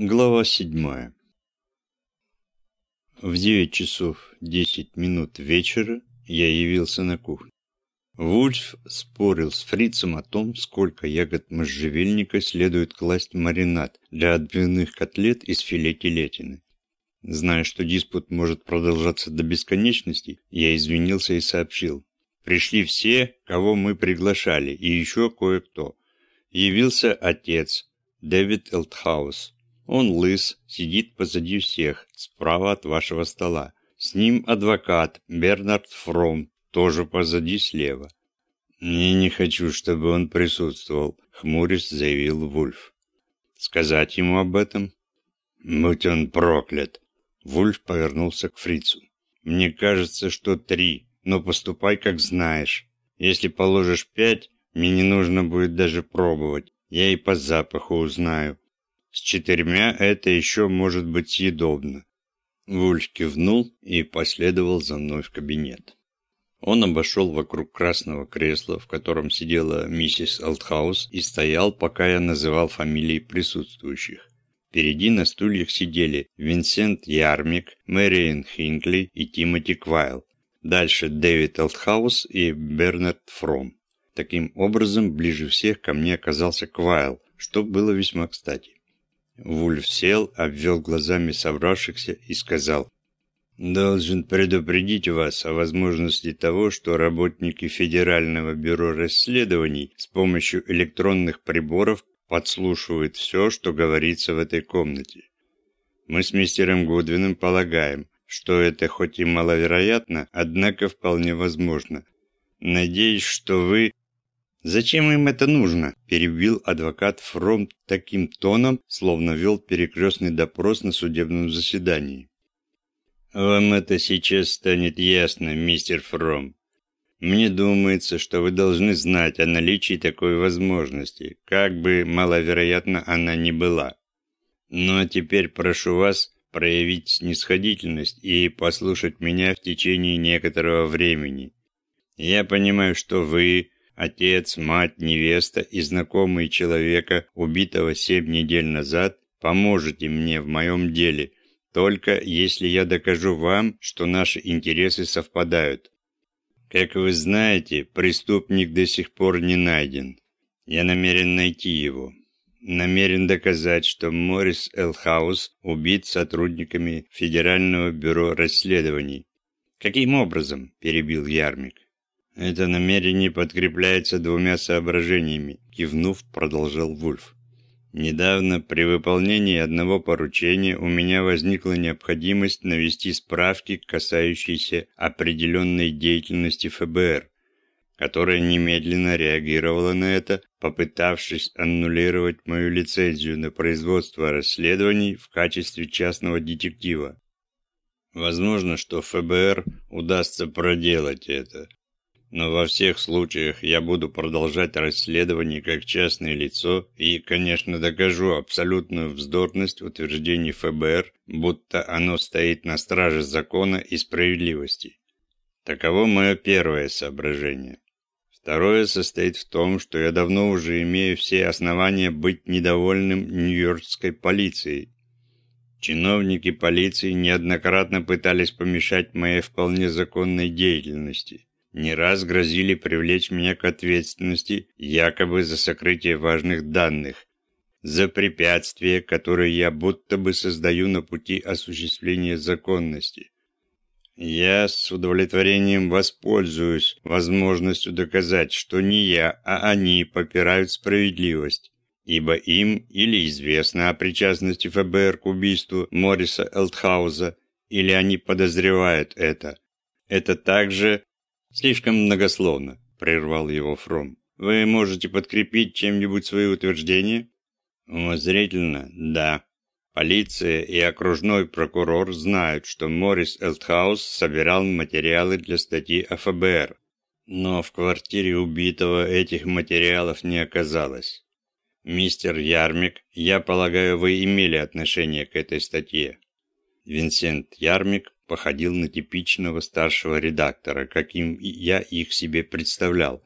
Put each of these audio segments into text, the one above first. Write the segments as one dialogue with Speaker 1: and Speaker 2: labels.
Speaker 1: Глава седьмая. В девять часов десять минут вечера я явился на кухню. Вульф спорил с фрицем о том, сколько ягод можжевельника следует класть в маринад для отбивных котлет из филе телятины. Зная, что диспут может продолжаться до бесконечности, я извинился и сообщил. Пришли все, кого мы приглашали, и еще кое-кто. Явился отец, Дэвид Элтхаус, он лыс, сидит позади всех, справа от вашего стола. С ним адвокат Бернард Фром, тоже позади слева. «Не, не хочу, чтобы он присутствовал», — хмурясь заявил Вульф. «Сказать ему об этом?» «Будь он проклят!» Вульф повернулся к фрицу. «Мне кажется, что три, но поступай, как знаешь. Если положишь пять, мне не нужно будет даже пробовать. Я и по запаху узнаю. С четырьмя это еще может быть съедобно. Вульф кивнул и последовал за мной в кабинет. Он обошел вокруг красного кресла, в котором сидела миссис Алтхаус, и стоял, пока я называл фамилии присутствующих. Впереди на стульях сидели Винсент Ярмик, Мэриэн Хинкли и Тимоти Квайл. Дальше Дэвид Алтхаус и Бернард Фром. Таким образом, ближе всех ко мне оказался Квайл, что было весьма кстати. Вульф сел, обвел глазами собравшихся и сказал, «Должен предупредить вас о возможности того, что работники Федерального бюро расследований с помощью электронных приборов подслушивают все, что говорится в этой комнате. Мы с мистером Гудвином полагаем, что это хоть и маловероятно, однако вполне возможно. Надеюсь, что вы «Зачем им это нужно?» – перебил адвокат Фром таким тоном, словно вел перекрестный допрос на судебном заседании. «Вам это сейчас станет ясно, мистер Фром. Мне думается, что вы должны знать о наличии такой возможности, как бы маловероятно она ни была. Ну а теперь прошу вас проявить снисходительность и послушать меня в течение некоторого времени. Я понимаю, что вы Отец, мать, невеста и знакомые человека, убитого семь недель назад, поможете мне в моем деле, только если я докажу вам, что наши интересы совпадают. Как вы знаете, преступник до сих пор не найден. Я намерен найти его. Намерен доказать, что Моррис Элхаус убит сотрудниками Федерального бюро расследований. «Каким образом?» – перебил Ярмик. Это намерение подкрепляется двумя соображениями, кивнув, продолжал Вульф. Недавно при выполнении одного поручения у меня возникла необходимость навести справки, касающиеся определенной деятельности ФБР, которая немедленно реагировала на это, попытавшись аннулировать мою лицензию на производство расследований в качестве частного детектива. Возможно, что ФБР удастся проделать это, но во всех случаях я буду продолжать расследование как частное лицо и, конечно, докажу абсолютную вздорность утверждений ФБР, будто оно стоит на страже закона и справедливости. Таково мое первое соображение. Второе состоит в том, что я давно уже имею все основания быть недовольным нью-йоркской полицией. Чиновники полиции неоднократно пытались помешать моей вполне законной деятельности не раз грозили привлечь меня к ответственности якобы за сокрытие важных данных, за препятствия, которые я будто бы создаю на пути осуществления законности. Я с удовлетворением воспользуюсь возможностью доказать, что не я, а они попирают справедливость, ибо им или известно о причастности ФБР к убийству Морриса Элтхауза, или они подозревают это. Это также «Слишком многословно», – прервал его Фром. «Вы можете подкрепить чем-нибудь свои утверждения?» «Умозрительно, да. Полиция и окружной прокурор знают, что Моррис Элтхаус собирал материалы для статьи о ФБР. Но в квартире убитого этих материалов не оказалось. Мистер Ярмик, я полагаю, вы имели отношение к этой статье?» Винсент Ярмик походил на типичного старшего редактора, каким я их себе представлял.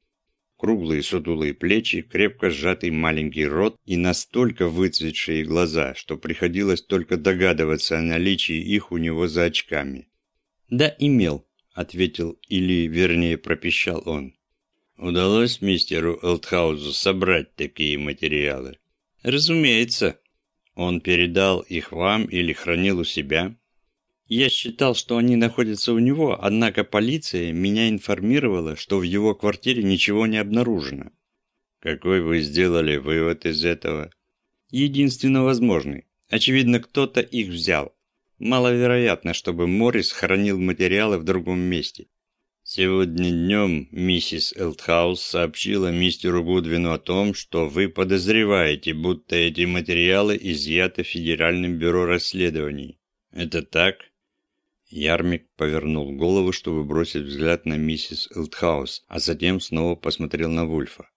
Speaker 1: круглые сутулые плечи, крепко сжатый маленький рот и настолько выцветшие глаза, что приходилось только догадываться о наличии их у него за очками. «Да, имел», — ответил или, вернее, пропищал он. «Удалось мистеру Элтхаузу собрать такие материалы?» «Разумеется». «Он передал их вам или хранил у себя?» Я считал, что они находятся у него, однако полиция меня информировала, что в его квартире ничего не обнаружено. Какой вы сделали вывод из этого? Единственно возможный. Очевидно, кто-то их взял. Маловероятно, чтобы Моррис хранил материалы в другом месте. Сегодня днем миссис Элтхаус сообщила мистеру Гудвину о том, что вы подозреваете, будто эти материалы изъяты Федеральным бюро расследований. Это так? Ярмик повернул голову, чтобы бросить взгляд на миссис Элтхаус, а затем снова посмотрел на Вульфа.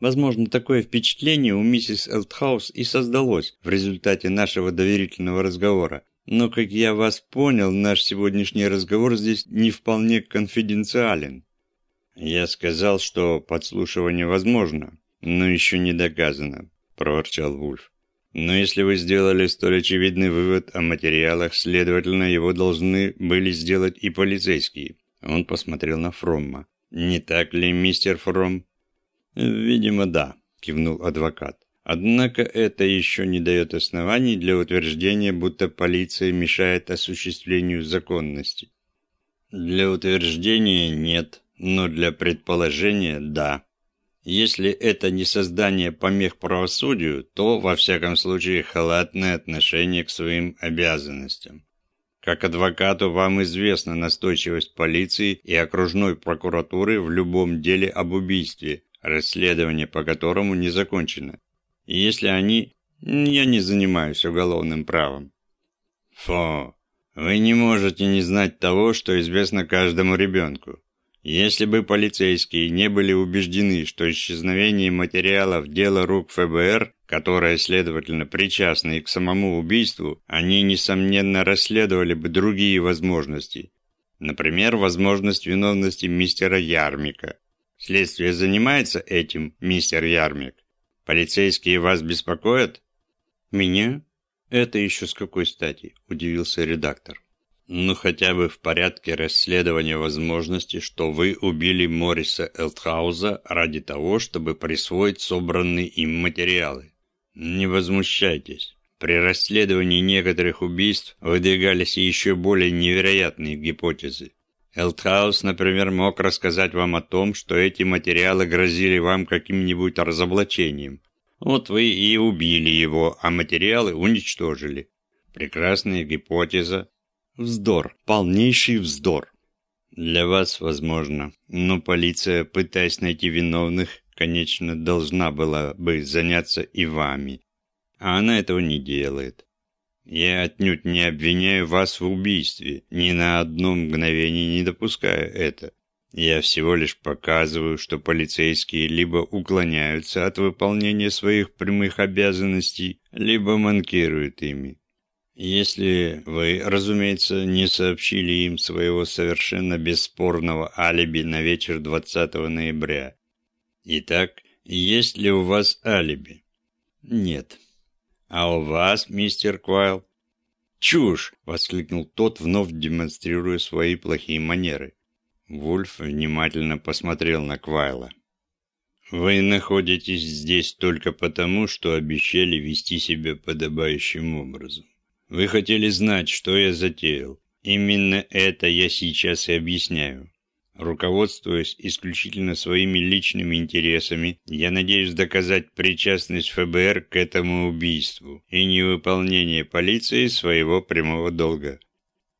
Speaker 1: Возможно, такое впечатление у миссис Элтхаус и создалось в результате нашего доверительного разговора. Но, как я вас понял, наш сегодняшний разговор здесь не вполне конфиденциален. Я сказал, что подслушивание возможно, но еще не доказано, проворчал Вульф. Но если вы сделали столь очевидный вывод о материалах, следовательно, его должны были сделать и полицейские. Он посмотрел на Фромма. «Не так ли, мистер Фром?» «Видимо, да», – кивнул адвокат. «Однако это еще не дает оснований для утверждения, будто полиция мешает осуществлению законности». «Для утверждения нет, но для предположения – да», если это не создание помех правосудию, то, во всяком случае, халатное отношение к своим обязанностям. Как адвокату вам известна настойчивость полиции и окружной прокуратуры в любом деле об убийстве, расследование по которому не закончено. Если они... Я не занимаюсь уголовным правом. Фу, вы не можете не знать того, что известно каждому ребенку. Если бы полицейские не были убеждены, что исчезновение материалов – дело рук ФБР, которое, следовательно, причастно и к самому убийству, они, несомненно, расследовали бы другие возможности. Например, возможность виновности мистера Ярмика. Следствие занимается этим, мистер Ярмик? Полицейские вас беспокоят? Меня? Это еще с какой стати? Удивился редактор ну хотя бы в порядке расследования возможности, что вы убили Мориса Элтхауза ради того, чтобы присвоить собранные им материалы. Не возмущайтесь. При расследовании некоторых убийств выдвигались еще более невероятные гипотезы. Элтхаус, например, мог рассказать вам о том, что эти материалы грозили вам каким-нибудь разоблачением. Вот вы и убили его, а материалы уничтожили. Прекрасная гипотеза, Вздор, полнейший вздор. Для вас, возможно, но полиция, пытаясь найти виновных, конечно, должна была бы заняться и вами. А она этого не делает. Я отнюдь не обвиняю вас в убийстве, ни на одно мгновение не допускаю это. Я всего лишь показываю, что полицейские либо уклоняются от выполнения своих прямых обязанностей, либо манкируют ими. Если вы, разумеется, не сообщили им своего совершенно бесспорного алиби на вечер 20 ноября. Итак, есть ли у вас алиби? Нет. А у вас, мистер Квайл? Чушь! воскликнул тот, вновь демонстрируя свои плохие манеры. Вульф внимательно посмотрел на Квайла. «Вы находитесь здесь только потому, что обещали вести себя подобающим образом. Вы хотели знать, что я затеял. Именно это я сейчас и объясняю. Руководствуясь исключительно своими личными интересами, я надеюсь доказать причастность ФБР к этому убийству и невыполнение полиции своего прямого долга.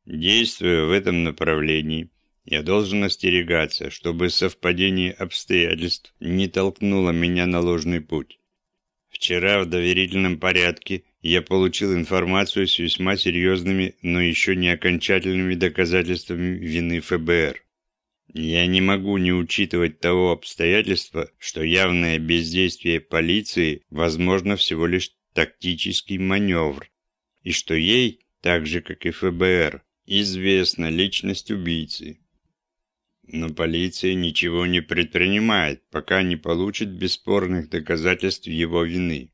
Speaker 1: Действуя в этом направлении, я должен остерегаться, чтобы совпадение обстоятельств не толкнуло меня на ложный путь. Вчера в доверительном порядке я получил информацию с весьма серьезными, но еще не окончательными доказательствами вины ФБР. Я не могу не учитывать того обстоятельства, что явное бездействие полиции возможно всего лишь тактический маневр, и что ей, так же как и ФБР, известна личность убийцы. Но полиция ничего не предпринимает, пока не получит бесспорных доказательств его вины.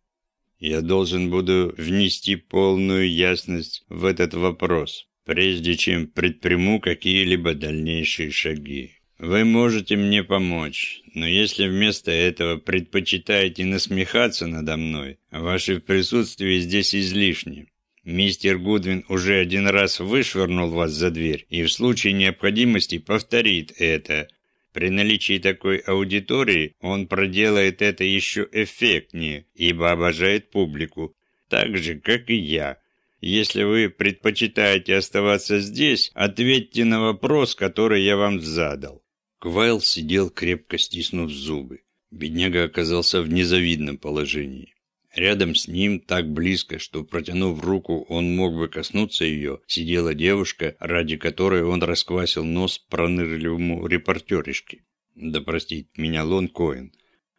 Speaker 1: Я должен буду внести полную ясность в этот вопрос, прежде чем предприму какие-либо дальнейшие шаги. Вы можете мне помочь, но если вместо этого предпочитаете насмехаться надо мной, ваше присутствие здесь излишне. Мистер Гудвин уже один раз вышвырнул вас за дверь и в случае необходимости повторит это. При наличии такой аудитории он проделает это еще эффектнее, ибо обожает публику, так же, как и я. Если вы предпочитаете оставаться здесь, ответьте на вопрос, который я вам задал. Квайл сидел, крепко стиснув зубы. Бедняга оказался в незавидном положении. Рядом с ним, так близко, что, протянув руку, он мог бы коснуться ее, сидела девушка, ради которой он расквасил нос пронырливому репортеришке. Да простит меня Лон Коэн.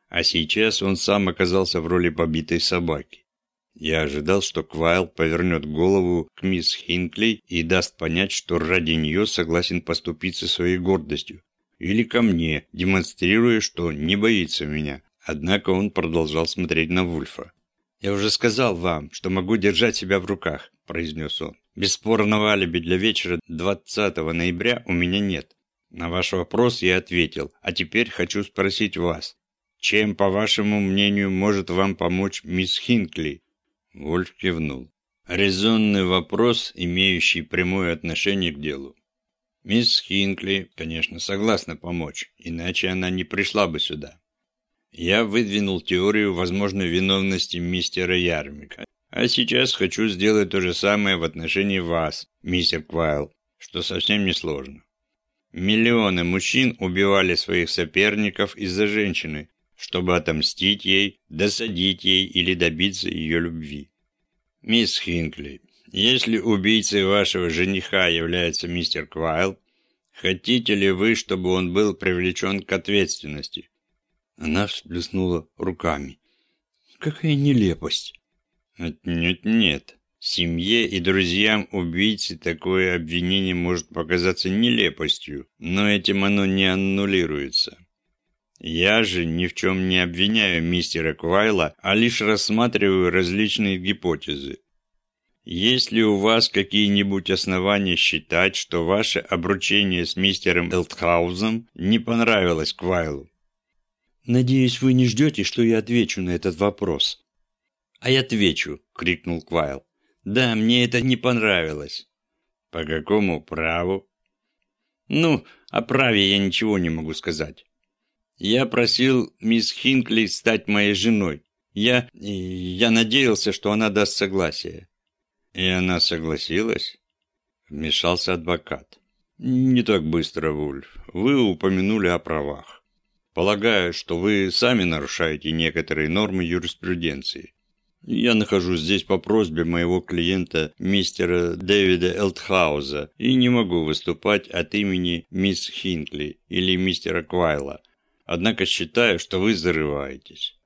Speaker 1: А сейчас он сам оказался в роли побитой собаки. Я ожидал, что Квайл повернет голову к мисс Хинкли и даст понять, что ради нее согласен поступиться своей гордостью. Или ко мне, демонстрируя, что не боится меня. Однако он продолжал смотреть на Вульфа. «Я уже сказал вам, что могу держать себя в руках», – произнес он. «Бесспорного алиби для вечера 20 ноября у меня нет. На ваш вопрос я ответил, а теперь хочу спросить вас. Чем, по вашему мнению, может вам помочь мисс Хинкли?» Вольф кивнул. Резонный вопрос, имеющий прямое отношение к делу. Мисс Хинкли, конечно, согласна помочь, иначе она не пришла бы сюда. Я выдвинул теорию возможной виновности мистера Ярмика. А сейчас хочу сделать то же самое в отношении вас, мистер Квайл, что совсем не сложно. Миллионы мужчин убивали своих соперников из-за женщины, чтобы отомстить ей, досадить ей или добиться ее любви. Мисс Хинкли, если убийцей вашего жениха является мистер Квайл, хотите ли вы, чтобы он был привлечен к ответственности? Она всплеснула руками. «Какая нелепость!» «Нет, нет. Семье и друзьям убийцы такое обвинение может показаться нелепостью, но этим оно не аннулируется. Я же ни в чем не обвиняю мистера Квайла, а лишь рассматриваю различные гипотезы. Есть ли у вас какие-нибудь основания считать, что ваше обручение с мистером Элтхаузом не понравилось Квайлу? «Надеюсь, вы не ждете, что я отвечу на этот вопрос?» «А я отвечу!» — крикнул Квайл. «Да, мне это не понравилось». «По какому праву?» «Ну, о праве я ничего не могу сказать. Я просил мисс Хинкли стать моей женой. Я... я надеялся, что она даст согласие». «И она согласилась?» Вмешался адвокат. «Не так быстро, Вульф. Вы упомянули о правах. Полагаю, что вы сами нарушаете некоторые нормы юриспруденции. Я нахожусь здесь по просьбе моего клиента мистера Дэвида Элтхауза и не могу выступать от имени мисс Хинкли или мистера Квайла. Однако считаю, что вы зарываетесь.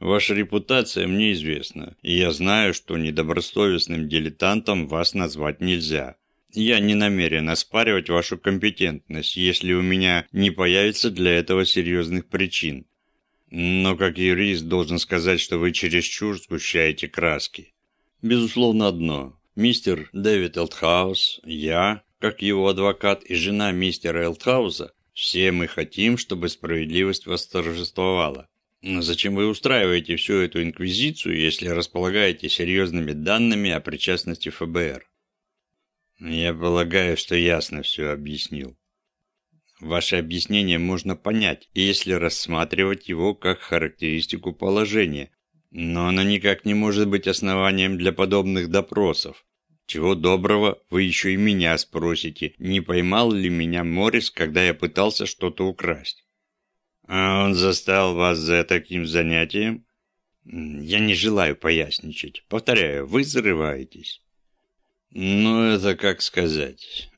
Speaker 1: Ваша репутация мне известна, и я знаю, что недобросовестным дилетантом вас назвать нельзя. Я не намерен оспаривать вашу компетентность, если у меня не появится для этого серьезных причин. Но как юрист должен сказать, что вы чересчур сгущаете краски. Безусловно, одно. Мистер Дэвид Элтхаус, я, как его адвокат и жена мистера Элтхауса, все мы хотим, чтобы справедливость восторжествовала. Но зачем вы устраиваете всю эту инквизицию, если располагаете серьезными данными о причастности ФБР? Я полагаю, что ясно все объяснил. Ваше объяснение можно понять, если рассматривать его как характеристику положения, но оно никак не может быть основанием для подобных допросов. Чего доброго, вы еще и меня спросите, не поймал ли меня Моррис, когда я пытался что-то украсть. А он застал вас за таким занятием? Я не желаю поясничать. Повторяю, вы зарываетесь. Ну, это как сказать.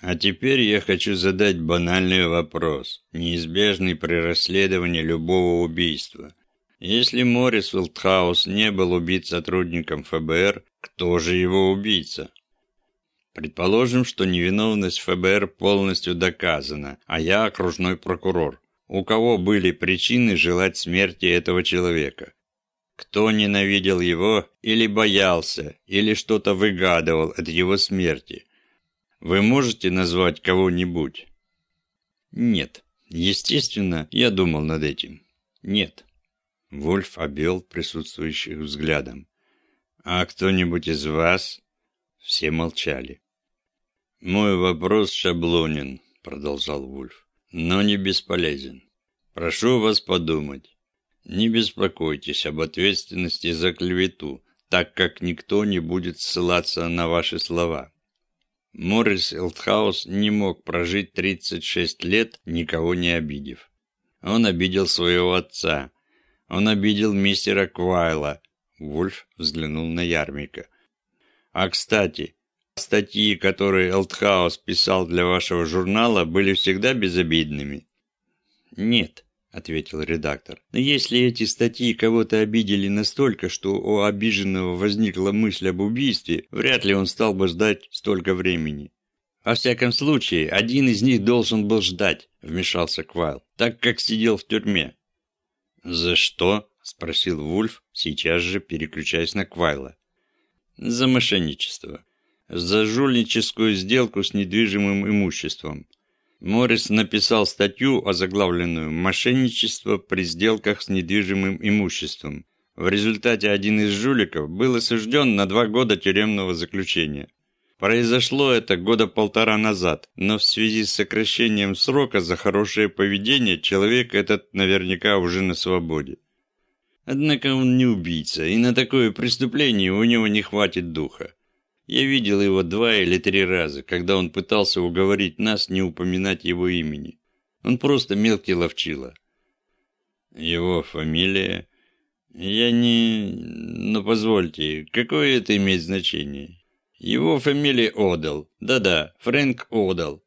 Speaker 1: А теперь я хочу задать банальный вопрос, неизбежный при расследовании любого убийства. Если Моррис Уилдхаус не был убит сотрудником ФБР, кто же его убийца? Предположим, что невиновность ФБР полностью доказана, а я окружной прокурор. У кого были причины желать смерти этого человека? Кто ненавидел его или боялся, или что-то выгадывал от его смерти? Вы можете назвать кого-нибудь? Нет. Естественно, я думал над этим. Нет. Вольф обвел присутствующих взглядом. А кто-нибудь из вас? Все молчали. Мой вопрос шаблонен, продолжал Вольф, но не бесполезен. Прошу вас подумать. Не беспокойтесь об ответственности за клевету, так как никто не будет ссылаться на ваши слова. Моррис Элтхаус не мог прожить 36 лет, никого не обидев. Он обидел своего отца. Он обидел мистера Квайла. Вольф взглянул на Ярмика. А кстати, статьи, которые Элтхаус писал для вашего журнала, были всегда безобидными? Нет. — ответил редактор. «Но если эти статьи кого-то обидели настолько, что у обиженного возникла мысль об убийстве, вряд ли он стал бы ждать столько времени». «Во всяком случае, один из них должен был ждать», — вмешался Квайл, «так как сидел в тюрьме». «За что?» — спросил Вульф, сейчас же переключаясь на Квайла. «За мошенничество. За жульническую сделку с недвижимым имуществом. Моррис написал статью, озаглавленную «Мошенничество при сделках с недвижимым имуществом». В результате один из жуликов был осужден на два года тюремного заключения. Произошло это года полтора назад, но в связи с сокращением срока за хорошее поведение человек этот наверняка уже на свободе. Однако он не убийца, и на такое преступление у него не хватит духа. Я видел его два или три раза, когда он пытался уговорить нас не упоминать его имени. Он просто мелкий ловчила. Его фамилия... Я не... Но позвольте, какое это имеет значение? Его фамилия Одал. Да-да, Фрэнк Одал.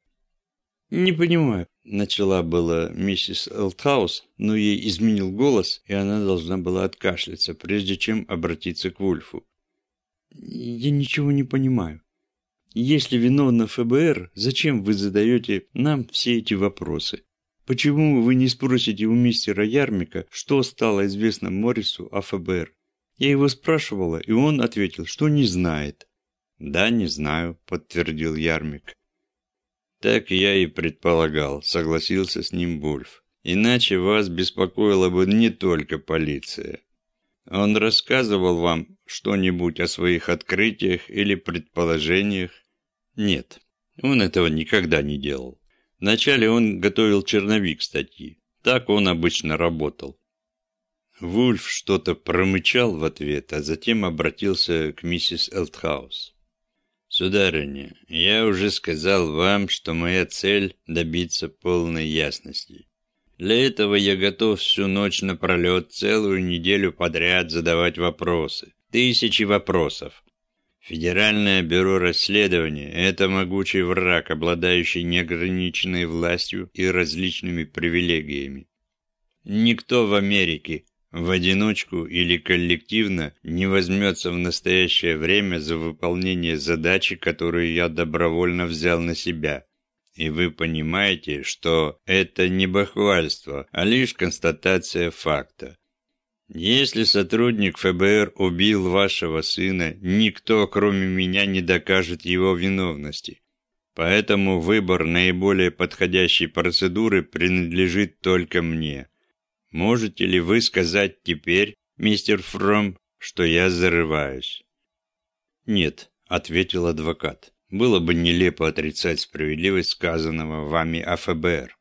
Speaker 1: Не понимаю. Начала была миссис Элтхаус, но ей изменил голос, и она должна была откашляться, прежде чем обратиться к Вульфу. Я ничего не понимаю. Если виновна ФБР, зачем вы задаете нам все эти вопросы? Почему вы не спросите у мистера Ярмика, что стало известно Моррису о ФБР? Я его спрашивала, и он ответил, что не знает. «Да, не знаю», — подтвердил Ярмик. «Так я и предполагал», — согласился с ним Бульф. «Иначе вас беспокоила бы не только полиция. Он рассказывал вам что-нибудь о своих открытиях или предположениях? Нет, он этого никогда не делал. Вначале он готовил черновик статьи. Так он обычно работал. Вульф что-то промычал в ответ, а затем обратился к миссис Элтхаус. «Сударыня, я уже сказал вам, что моя цель – добиться полной ясности. Для этого я готов всю ночь напролет, целую неделю подряд задавать вопросы. Тысячи вопросов. Федеральное бюро расследования – это могучий враг, обладающий неограниченной властью и различными привилегиями. Никто в Америке в одиночку или коллективно не возьмется в настоящее время за выполнение задачи, которую я добровольно взял на себя – и вы понимаете, что это не бахвальство, а лишь констатация факта. Если сотрудник ФБР убил вашего сына, никто, кроме меня, не докажет его виновности. Поэтому выбор наиболее подходящей процедуры принадлежит только мне. Можете ли вы сказать теперь, мистер Фром, что я зарываюсь? Нет, ответил адвокат. Было бы нелепо отрицать справедливость сказанного вами о ФБР.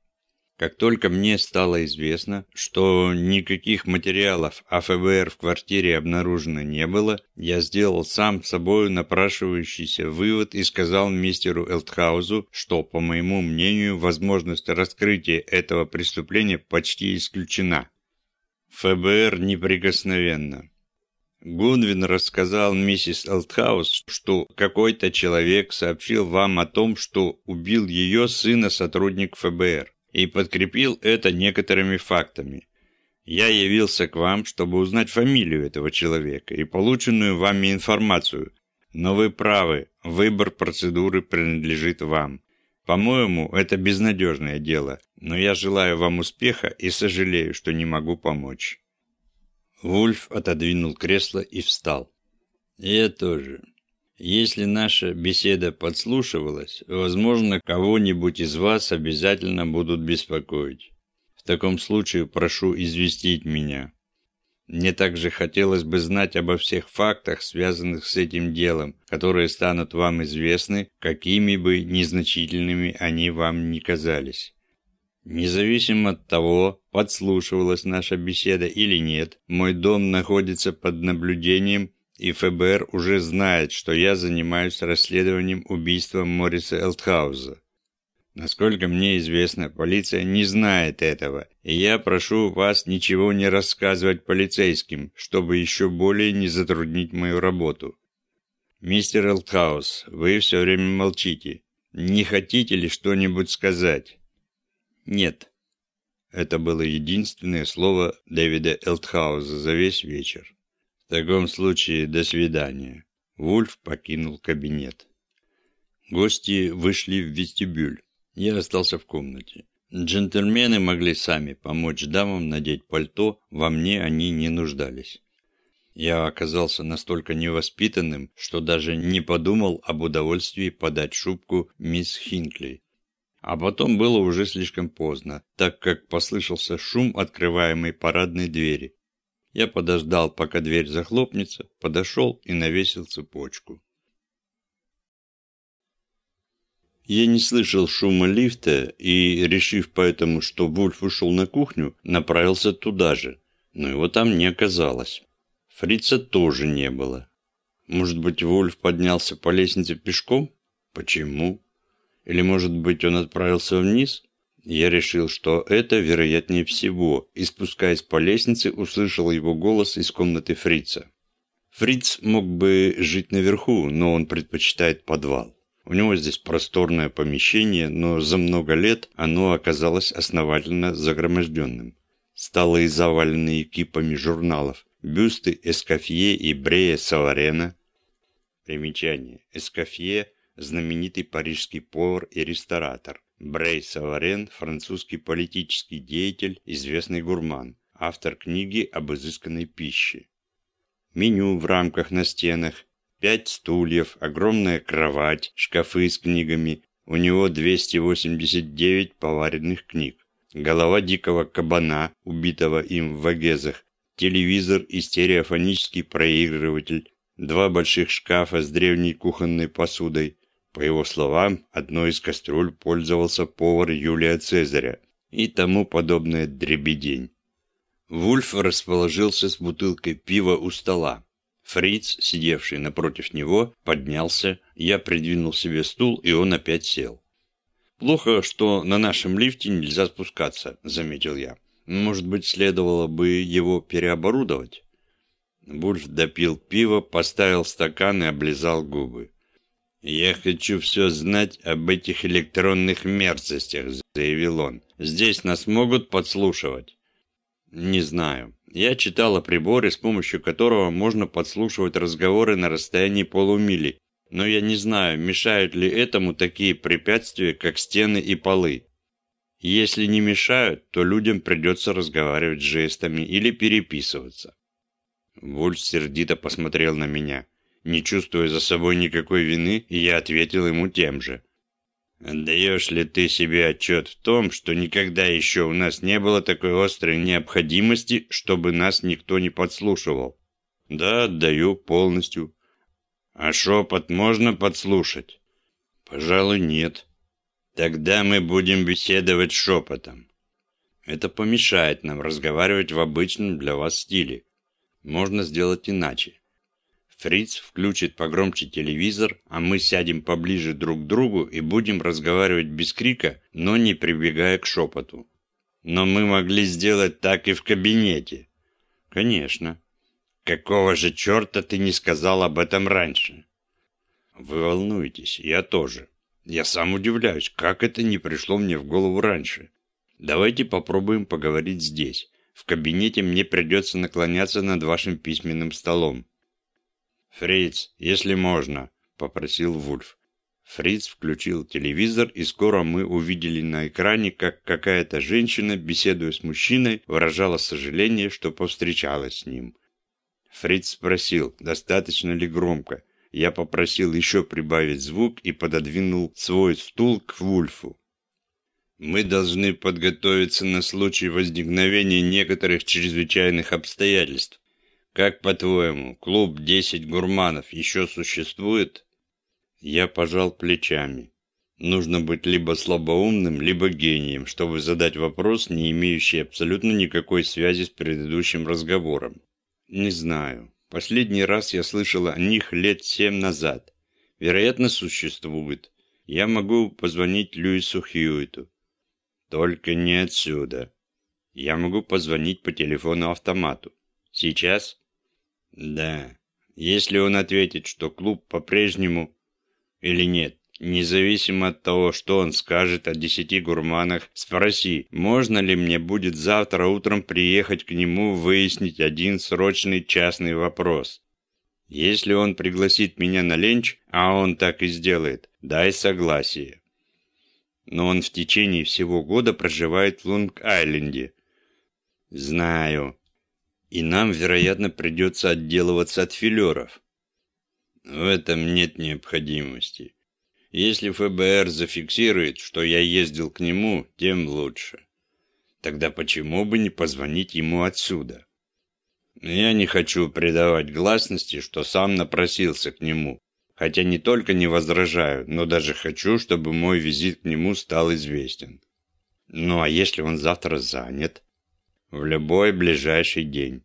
Speaker 1: Как только мне стало известно, что никаких материалов о ФБР в квартире обнаружено не было, я сделал сам собою напрашивающийся вывод и сказал мистеру Элтхаузу, что, по моему мнению, возможность раскрытия этого преступления почти исключена. ФБР неприкосновенно. Гудвин рассказал миссис Элтхаус, что какой-то человек сообщил вам о том, что убил ее сына сотрудник ФБР, и подкрепил это некоторыми фактами. Я явился к вам, чтобы узнать фамилию этого человека и полученную вами информацию, Но вы правы, выбор процедуры принадлежит вам. По-моему, это безнадежное дело, но я желаю вам успеха и сожалею, что не могу помочь». Вульф отодвинул кресло и встал. «Я тоже. Если наша беседа подслушивалась, возможно, кого-нибудь из вас обязательно будут беспокоить. В таком случае прошу известить меня. Мне также хотелось бы знать обо всех фактах, связанных с этим делом, которые станут вам известны, какими бы незначительными они вам ни казались. Независимо от того, подслушивалась наша беседа или нет, мой дом находится под наблюдением и ФБР уже знает, что я занимаюсь расследованием убийства Мориса Элтхауза. Насколько мне известно, полиция не знает этого, и я прошу вас ничего не рассказывать полицейским, чтобы еще более не затруднить мою работу. Мистер Элтхаус, вы все время молчите. Не хотите ли что-нибудь сказать? Нет. Это было единственное слово Дэвида Элтхауза за весь вечер. В таком случае, до свидания. Вульф покинул кабинет. Гости вышли в вестибюль. Я остался в комнате. Джентльмены могли сами помочь дамам надеть пальто, во мне они не нуждались. Я оказался настолько невоспитанным, что даже не подумал об удовольствии подать шубку мисс Хинкли. А потом было уже слишком поздно, так как послышался шум открываемой парадной двери. Я подождал, пока дверь захлопнется, подошел и навесил цепочку. Я не слышал шума лифта и, решив поэтому, что Вульф ушел на кухню, направился туда же, но его там не оказалось. Фрица тоже не было. Может быть, Вульф поднялся по лестнице пешком? Почему? Или, может быть, он отправился вниз? Я решил, что это вероятнее всего, и спускаясь по лестнице, услышал его голос из комнаты Фрица. Фриц мог бы жить наверху, но он предпочитает подвал. У него здесь просторное помещение, но за много лет оно оказалось основательно загроможденным. Столы, заваленные кипами журналов, бюсты Эскофье и Брея Саварена. Примечание. Эскофье – знаменитый парижский повар и ресторатор. Брей Саварен – французский политический деятель, известный гурман, автор книги об изысканной пище. Меню в рамках на стенах, пять стульев, огромная кровать, шкафы с книгами, у него 289 поваренных книг, голова дикого кабана, убитого им в Вагезах, телевизор и стереофонический проигрыватель, два больших шкафа с древней кухонной посудой, по его словам, одной из кастрюль пользовался повар Юлия Цезаря и тому подобное дребедень. Вульф расположился с бутылкой пива у стола. Фриц, сидевший напротив него, поднялся, я придвинул себе стул, и он опять сел. «Плохо, что на нашем лифте нельзя спускаться», — заметил я. «Может быть, следовало бы его переоборудовать?» Вульф допил пиво, поставил стакан и облизал губы. «Я хочу все знать об этих электронных мерзостях», — заявил он. «Здесь нас могут подслушивать». «Не знаю. Я читал о приборе, с помощью которого можно подслушивать разговоры на расстоянии полумили, но я не знаю, мешают ли этому такие препятствия, как стены и полы. Если не мешают, то людям придется разговаривать жестами или переписываться». Вульф сердито посмотрел на меня не чувствуя за собой никакой вины, я ответил ему тем же. «Отдаешь ли ты себе отчет в том, что никогда еще у нас не было такой острой необходимости, чтобы нас никто не подслушивал?» «Да, отдаю полностью». «А шепот можно подслушать?» «Пожалуй, нет». «Тогда мы будем беседовать шепотом». «Это помешает нам разговаривать в обычном для вас стиле. Можно сделать иначе. Фриц включит погромче телевизор, а мы сядем поближе друг к другу и будем разговаривать без крика, но не прибегая к шепоту. Но мы могли сделать так и в кабинете. Конечно. Какого же черта ты не сказал об этом раньше? Вы волнуетесь, я тоже. Я сам удивляюсь, как это не пришло мне в голову раньше. Давайте попробуем поговорить здесь. В кабинете мне придется наклоняться над вашим письменным столом. «Фриц, если можно», – попросил Вульф. Фриц включил телевизор, и скоро мы увидели на экране, как какая-то женщина, беседуя с мужчиной, выражала сожаление, что повстречалась с ним. Фриц спросил, достаточно ли громко. Я попросил еще прибавить звук и пододвинул свой стул к Вульфу. Мы должны подготовиться на случай возникновения некоторых чрезвычайных обстоятельств. Как по-твоему, клуб «Десять гурманов» еще существует? Я пожал плечами. Нужно быть либо слабоумным, либо гением, чтобы задать вопрос, не имеющий абсолютно никакой связи с предыдущим разговором. Не знаю. Последний раз я слышал о них лет семь назад. Вероятно, существует. Я могу позвонить Льюису Хьюиту. Только не отсюда. Я могу позвонить по телефону-автомату. Сейчас? Да. Если он ответит, что клуб по-прежнему или нет. Независимо от того, что он скажет о десяти гурманах, спроси, можно ли мне будет завтра утром приехать к нему выяснить один срочный частный вопрос. Если он пригласит меня на ленч, а он так и сделает, дай согласие. Но он в течение всего года проживает в Лонг-Айленде. Знаю. И нам, вероятно, придется отделываться от филеров. В этом нет необходимости. Если ФБР зафиксирует, что я ездил к нему, тем лучше. Тогда почему бы не позвонить ему отсюда? Я не хочу придавать гласности, что сам напросился к нему. Хотя не только не возражаю, но даже хочу, чтобы мой визит к нему стал известен. Ну а если он завтра занят? В любой ближайший день.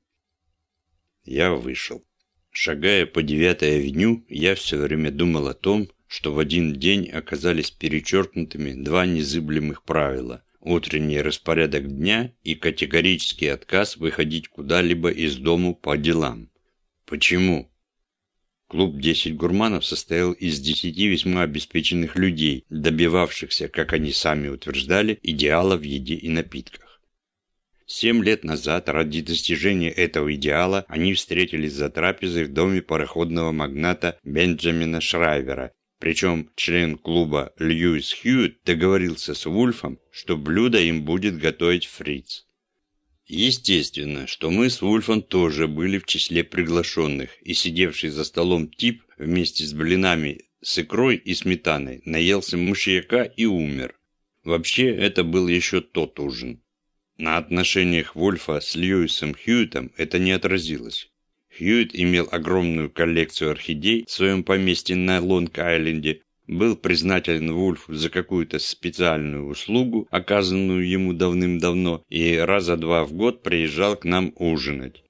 Speaker 1: Я вышел. Шагая по девятой авеню, я все время думал о том, что в один день оказались перечеркнутыми два незыблемых правила – утренний распорядок дня и категорический отказ выходить куда-либо из дому по делам. Почему? Клуб «10 гурманов» состоял из десяти весьма обеспеченных людей, добивавшихся, как они сами утверждали, идеала в еде и напитках. Семь лет назад ради достижения этого идеала они встретились за трапезой в доме пароходного магната Бенджамина Шрайвера. Причем член клуба Льюис Хьюитт договорился с Вульфом, что блюдо им будет готовить Фриц. Естественно, что мы с Вульфом тоже были в числе приглашенных, и сидевший за столом тип вместе с блинами с икрой и сметаной наелся мышьяка и умер. Вообще, это был еще тот ужин. На отношениях Вольфа с Льюисом Хьюитом это не отразилось. Хьюит имел огромную коллекцию орхидей в своем поместье на Лонг-Айленде, был признателен Вульфу за какую-то специальную услугу, оказанную ему давным-давно, и раза два в год приезжал к нам ужинать.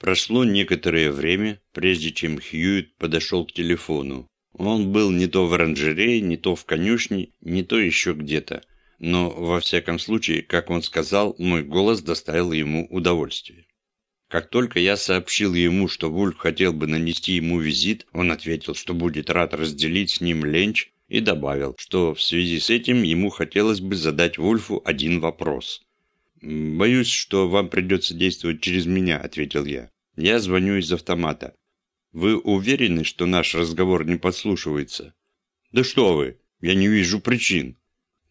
Speaker 1: Прошло некоторое время, прежде чем Хьюит подошел к телефону. Он был не то в оранжерее, не то в конюшне, не то еще где-то но, во всяком случае, как он сказал, мой голос доставил ему удовольствие. Как только я сообщил ему, что Вульф хотел бы нанести ему визит, он ответил, что будет рад разделить с ним ленч и добавил, что в связи с этим ему хотелось бы задать Вульфу один вопрос. «Боюсь, что вам придется действовать через меня», – ответил я. «Я звоню из автомата. Вы уверены, что наш разговор не подслушивается?» «Да что вы! Я не вижу причин.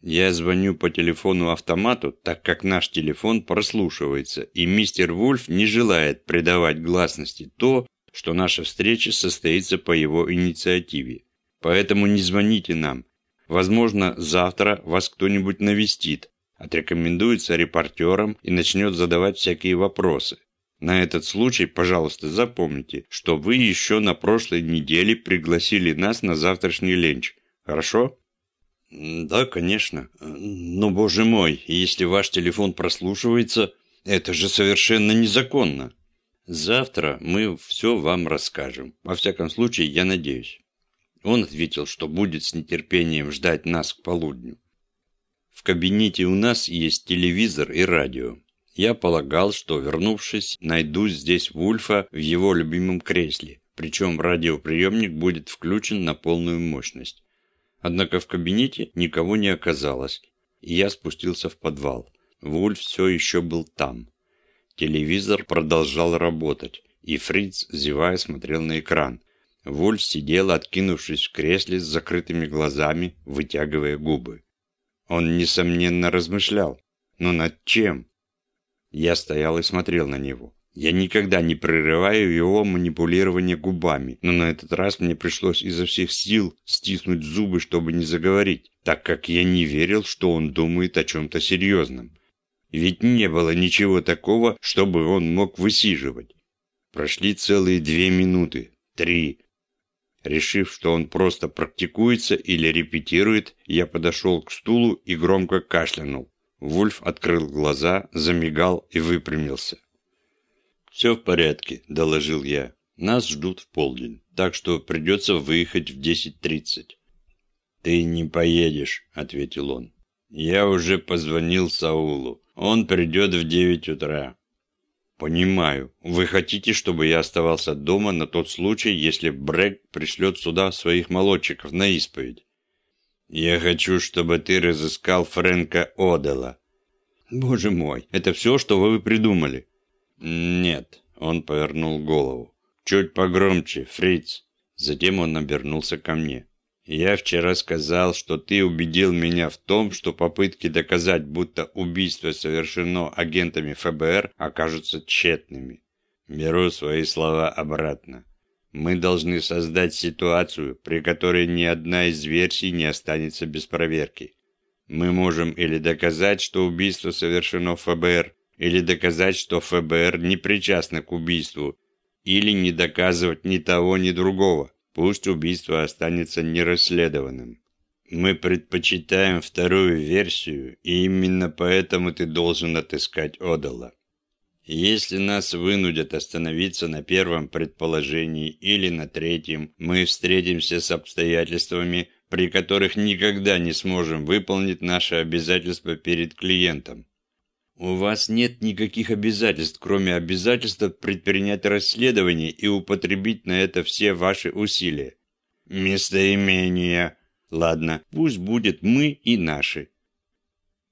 Speaker 1: Я звоню по телефону-автомату, так как наш телефон прослушивается, и мистер Вульф не желает придавать гласности то, что наша встреча состоится по его инициативе. Поэтому не звоните нам. Возможно, завтра вас кто-нибудь навестит, отрекомендуется репортерам и начнет задавать всякие вопросы. На этот случай, пожалуйста, запомните, что вы еще на прошлой неделе пригласили нас на завтрашний ленч. Хорошо? «Да, конечно. Но, боже мой, если ваш телефон прослушивается, это же совершенно незаконно. Завтра мы все вам расскажем. Во всяком случае, я надеюсь». Он ответил, что будет с нетерпением ждать нас к полудню. В кабинете у нас есть телевизор и радио. Я полагал, что, вернувшись, найду здесь Вульфа в его любимом кресле, причем радиоприемник будет включен на полную мощность. Однако в кабинете никого не оказалось, и я спустился в подвал. Вульф все еще был там. Телевизор продолжал работать, и Фриц, зевая, смотрел на экран. Вольф сидел, откинувшись в кресле с закрытыми глазами, вытягивая губы. Он, несомненно, размышлял. Но над чем? Я стоял и смотрел на него. Я никогда не прерываю его манипулирование губами, но на этот раз мне пришлось изо всех сил стиснуть зубы, чтобы не заговорить, так как я не верил, что он думает о чем-то серьезном. Ведь не было ничего такого, чтобы он мог высиживать. Прошли целые две минуты, три. Решив, что он просто практикуется или репетирует, я подошел к стулу и громко кашлянул. Вульф открыл глаза, замигал и выпрямился. «Все в порядке», – доложил я. «Нас ждут в полдень, так что придется выехать в 10.30». «Ты не поедешь», – ответил он. «Я уже позвонил Саулу. Он придет в 9 утра». «Понимаю. Вы хотите, чтобы я оставался дома на тот случай, если Брэк пришлет сюда своих молодчиков на исповедь?» «Я хочу, чтобы ты разыскал Фрэнка Одела». «Боже мой, это все, что вы придумали?» «Нет», — он повернул голову. «Чуть погромче, фриц». Затем он обернулся ко мне. «Я вчера сказал, что ты убедил меня в том, что попытки доказать, будто убийство совершено агентами ФБР, окажутся тщетными. Беру свои слова обратно. Мы должны создать ситуацию, при которой ни одна из версий не останется без проверки. Мы можем или доказать, что убийство совершено ФБР, или доказать, что ФБР не причастно к убийству, или не доказывать ни того, ни другого. Пусть убийство останется нерасследованным. Мы предпочитаем вторую версию, и именно поэтому ты должен отыскать Одала. Если нас вынудят остановиться на первом предположении или на третьем, мы встретимся с обстоятельствами, при которых никогда не сможем выполнить наши обязательства перед клиентом. У вас нет никаких обязательств, кроме обязательства предпринять расследование и употребить на это все ваши усилия. Местоимение. Ладно, пусть будет мы и наши.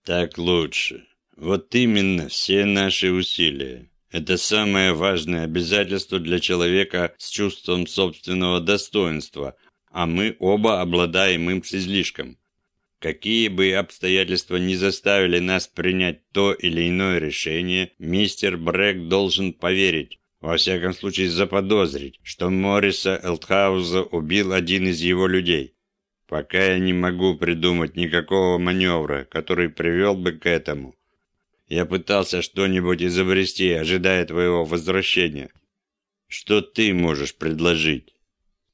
Speaker 1: Так лучше. Вот именно все наши усилия. Это самое важное обязательство для человека с чувством собственного достоинства, а мы оба обладаем им с излишком. Какие бы обстоятельства ни заставили нас принять то или иное решение, мистер Брэк должен поверить, во всяком случае заподозрить, что Морриса Элтхауза убил один из его людей. Пока я не могу придумать никакого маневра, который привел бы к этому. Я пытался что-нибудь изобрести, ожидая твоего возвращения. Что ты можешь предложить?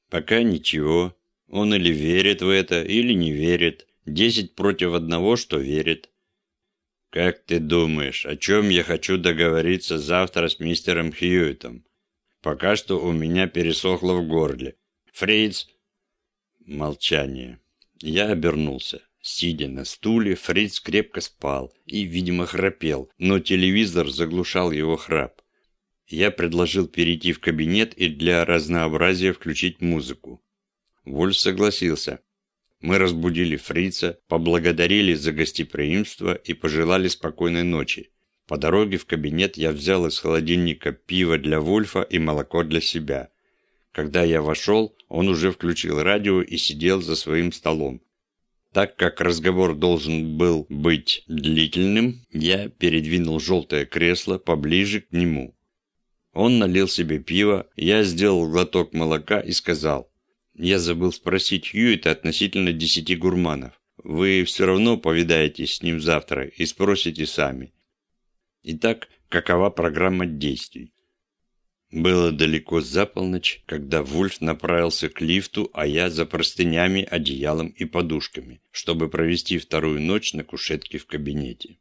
Speaker 1: Пока ничего. Он или верит в это, или не верит. Десять против одного, что верит. Как ты думаешь, о чем я хочу договориться завтра с мистером Хьюитом? Пока что у меня пересохло в горле. Фриц... Молчание. Я обернулся. Сидя на стуле, Фриц крепко спал и, видимо, храпел, но телевизор заглушал его храп. Я предложил перейти в кабинет и для разнообразия включить музыку. Вольф согласился. Мы разбудили фрица, поблагодарили за гостеприимство и пожелали спокойной ночи. По дороге в кабинет я взял из холодильника пиво для Вольфа и молоко для себя. Когда я вошел, он уже включил радио и сидел за своим столом. Так как разговор должен был быть длительным, я передвинул желтое кресло поближе к нему. Он налил себе пиво, я сделал глоток молока и сказал, я забыл спросить Хьюита относительно десяти гурманов. Вы все равно повидаетесь с ним завтра и спросите сами. Итак, какова программа действий? Было далеко за полночь, когда Вульф направился к лифту, а я за простынями, одеялом и подушками, чтобы провести вторую ночь на кушетке в кабинете.